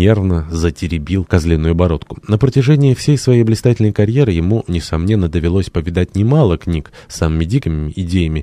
нервно затеребил козленую бородку. На протяжении всей своей блистательной карьеры ему, несомненно, довелось повидать немало книг с самыми дикими идеями